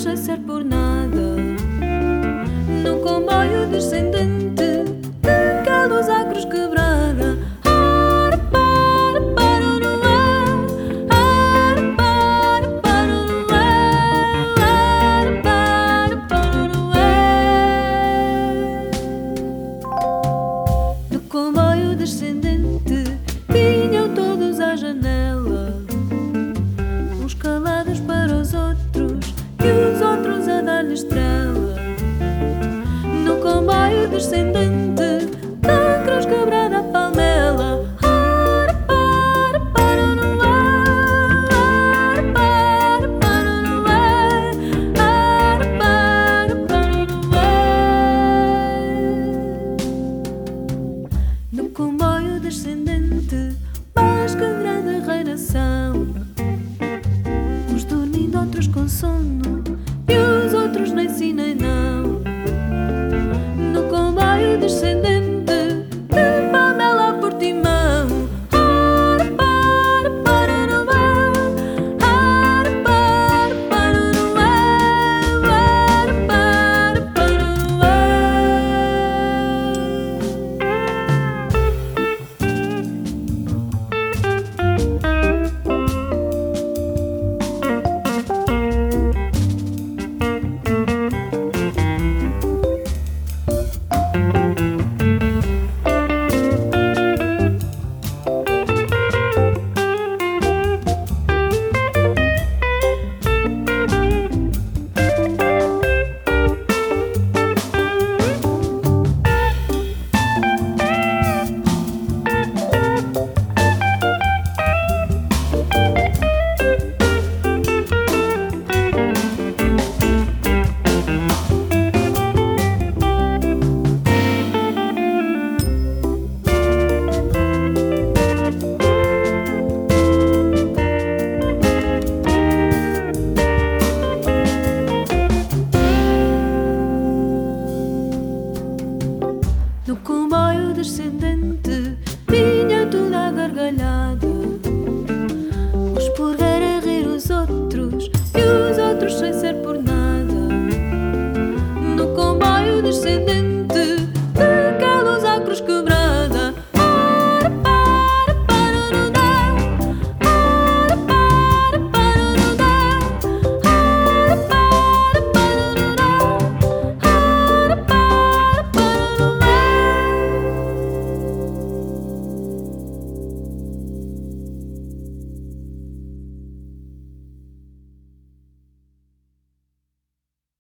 ser por nada. No comboio descendente luz à cruz quebrada. Ar, par, paro no ar. Ar, par, paro no ar. Ar, par, paro no ar. No comboio descendente vinham todos à janela,